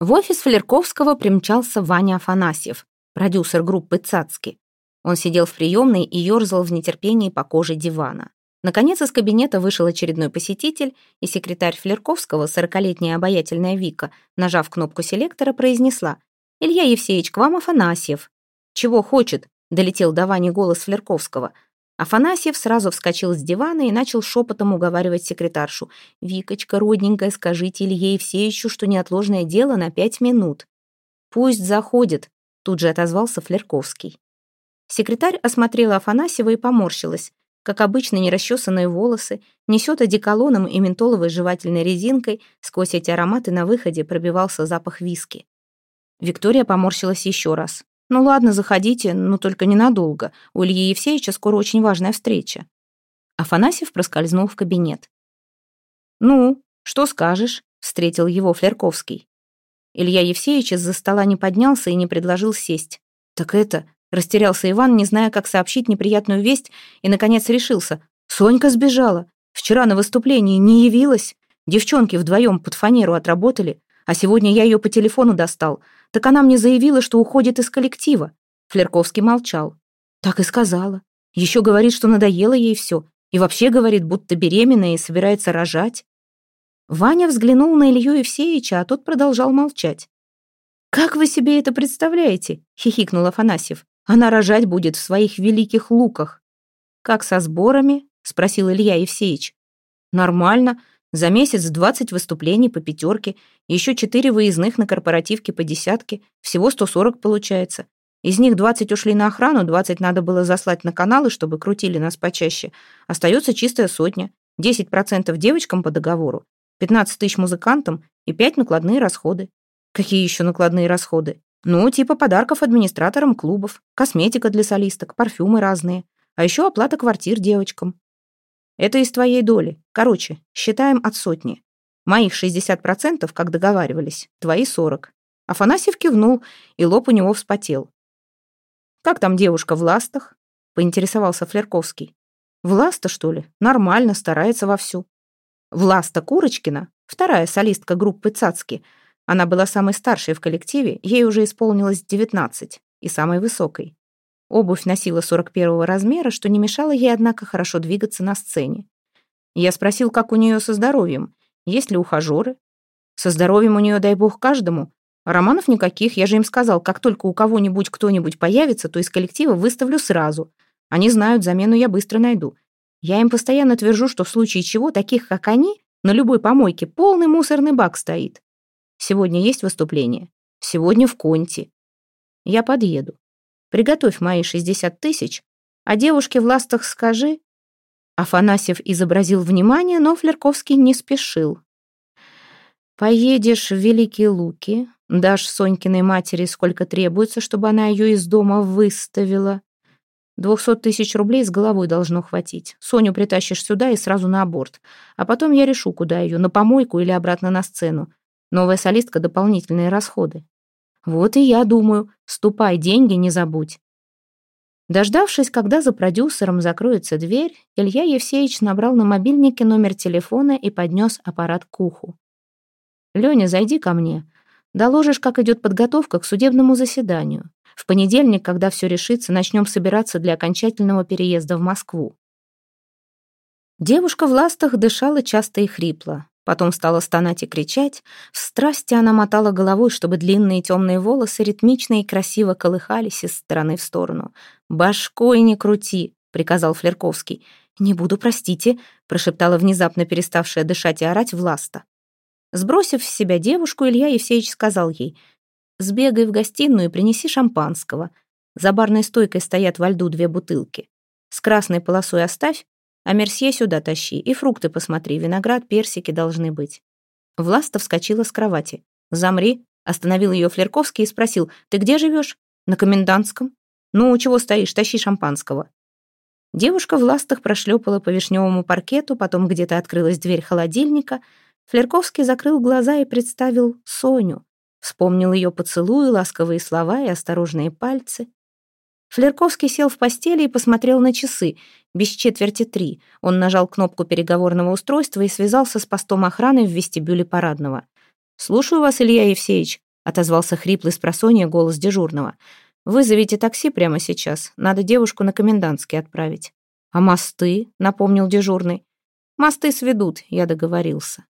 В офис Флерковского примчался Ваня Афанасьев, продюсер группы «Цацки». Он сидел в приемной и ерзал в нетерпении по коже дивана. Наконец из кабинета вышел очередной посетитель, и секретарь Флерковского, сорокалетняя обаятельная Вика, нажав кнопку селектора, произнесла «Илья Евсеевич, к вам Афанасьев». «Чего хочет?» — долетел до Вани голос Флерковского — Афанасьев сразу вскочил с дивана и начал шепотом уговаривать секретаршу. «Викочка, родненькая, скажите Илье Евсеевичу, что неотложное дело на пять минут». «Пусть заходит», — тут же отозвался Флерковский. Секретарь осмотрела Афанасьева и поморщилась. Как обычно, нерасчесанные волосы, несет одеколоном и ментоловой жевательной резинкой, сквозь эти ароматы на выходе пробивался запах виски. Виктория поморщилась еще раз. «Ну ладно, заходите, но только ненадолго. У Ильи Евсеевича скоро очень важная встреча». Афанасьев проскользнул в кабинет. «Ну, что скажешь?» — встретил его Флерковский. Илья Евсеевич из-за стола не поднялся и не предложил сесть. «Так это...» — растерялся Иван, не зная, как сообщить неприятную весть, и, наконец, решился. «Сонька сбежала. Вчера на выступлении не явилась. Девчонки вдвоем под фанеру отработали, а сегодня я ее по телефону достал. Так она мне заявила, что уходит из коллектива. Флерковский молчал. Так и сказала. Еще говорит, что надоело ей все. И вообще говорит, будто беременная и собирается рожать. Ваня взглянул на Илью Евсеевича, а тот продолжал молчать. «Как вы себе это представляете?» — хихикнул Афанасьев. «Она рожать будет в своих великих луках». «Как со сборами?» — спросил Илья Евсеевич. «Нормально. За месяц 20 выступлений по пятерке, еще 4 выездных на корпоративке по десятке, всего 140 получается. Из них 20 ушли на охрану, 20 надо было заслать на каналы, чтобы крутили нас почаще. Остается чистая сотня, 10% девочкам по договору, 15 тысяч музыкантам и 5 накладные расходы. Какие еще накладные расходы? Ну, типа подарков администраторам клубов, косметика для солисток, парфюмы разные, а еще оплата квартир девочкам. Это из твоей доли. Короче, считаем от сотни. Моих 60%, как договаривались, твои 40. Афанасьев кивнул, и лоб у него вспотел. «Как там девушка в ластах?» — поинтересовался Флерковский. «Власта, что ли? Нормально, старается вовсю». Власта Курочкина, вторая солистка группы «Цацки», она была самой старшей в коллективе, ей уже исполнилось 19, и самой высокой. Обувь носила 41 размера, что не мешало ей, однако, хорошо двигаться на сцене. Я спросил, как у нее со здоровьем, есть ли ухажеры. Со здоровьем у нее, дай бог, каждому. романов никаких, я же им сказал, как только у кого-нибудь кто-нибудь появится, то из коллектива выставлю сразу. Они знают, замену я быстро найду. Я им постоянно твержу, что в случае чего, таких как они, на любой помойке полный мусорный бак стоит. Сегодня есть выступление? Сегодня в Конте. Я подъеду. Приготовь мои шестьдесят тысяч, а девушке в ластах скажи...» Афанасьев изобразил внимание, но Флерковский не спешил. «Поедешь в Великие Луки, дашь Сонькиной матери сколько требуется, чтобы она ее из дома выставила. Двухсот тысяч рублей с головой должно хватить. Соню притащишь сюда и сразу на аборт. А потом я решу, куда ее, на помойку или обратно на сцену. Новая солистка — дополнительные расходы. Вот и я думаю, ступай, деньги не забудь. Дождавшись, когда за продюсером закроется дверь, Илья Евсеевич набрал на мобильнике номер телефона и поднес аппарат к уху. «Леня, зайди ко мне. Доложишь, как идет подготовка к судебному заседанию. В понедельник, когда все решится, начнем собираться для окончательного переезда в Москву». Девушка в ластах дышала часто и хрипло. Потом стала стонать и кричать. В страсти она мотала головой, чтобы длинные темные волосы ритмично и красиво колыхались из стороны в сторону. «Башкой не крути», — приказал Флерковский. «Не буду, простите», — прошептала внезапно переставшая дышать и орать Власта. Сбросив с себя девушку, Илья Евсеевич сказал ей, «Сбегай в гостиную и принеси шампанского. За барной стойкой стоят во льду две бутылки. С красной полосой оставь, а Мерсье сюда тащи, и фрукты посмотри, виноград, персики должны быть». Власта вскочила с кровати. «Замри», — остановил ее Флерковский и спросил, «Ты где живешь?» «На комендантском». «Ну, чего стоишь, тащи шампанского». Девушка в ластах прошлепала по вишневому паркету, потом где-то открылась дверь холодильника. Флерковский закрыл глаза и представил Соню. Вспомнил ее поцелуи, ласковые слова и осторожные пальцы флерковский сел в постели и посмотрел на часы. Без четверти три. Он нажал кнопку переговорного устройства и связался с постом охраны в вестибюле парадного. Слушаю вас илья евсеевич отозвался хриплый спросонья голос дежурного. Вызовите такси прямо сейчас. Надо девушку на комендантский отправить а мосты напомнил дежурный. Мосты сведут я договорился.